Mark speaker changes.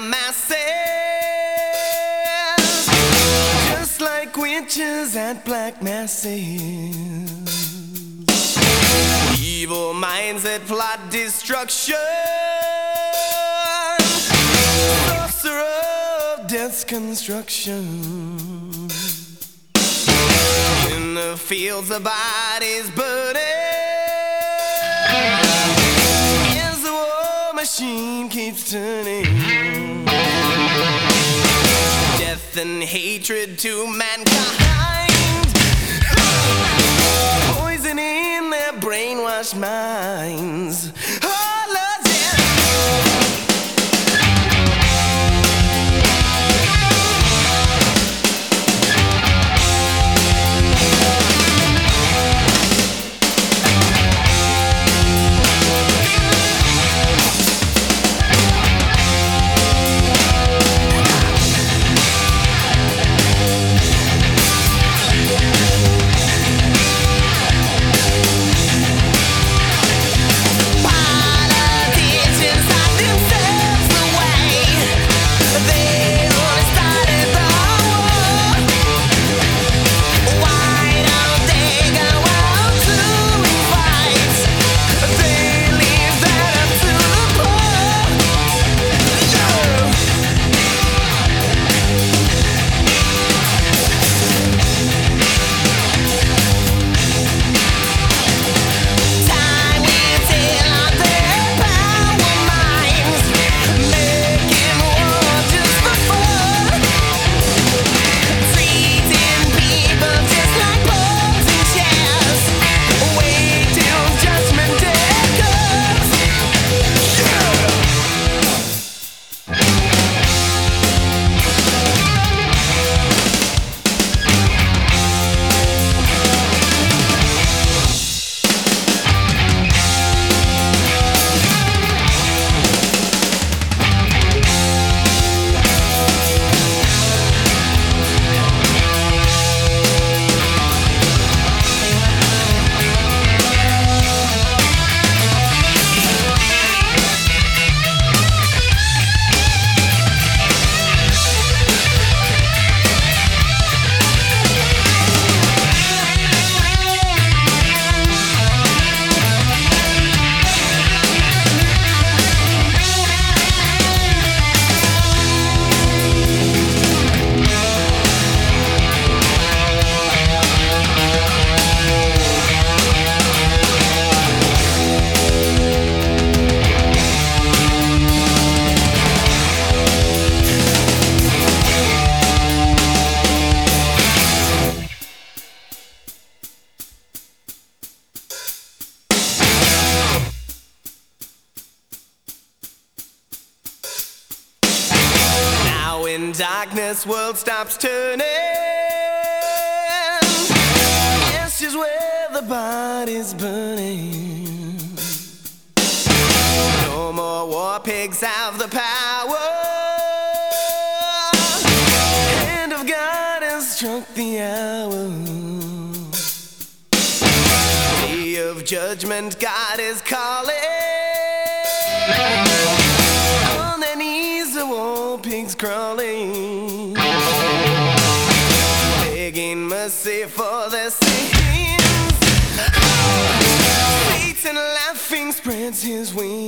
Speaker 1: masses, just like witches at black masses. Evil minds that plot destruction, sorcerer of death's construction. In the fields, the bodies burning. Machine keeps turning. Death and hatred to mankind. Poison in their brainwashed minds. Darkness, world stops turning. Ashes where the body's burning. No more war pigs have the power. Hand of God has struck the hour. Day of judgment, God is calling. On their knees, the war pigs crawling, begging mercy for their sins. Satan laughing spreads his wings.